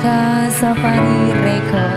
Mika Safari Record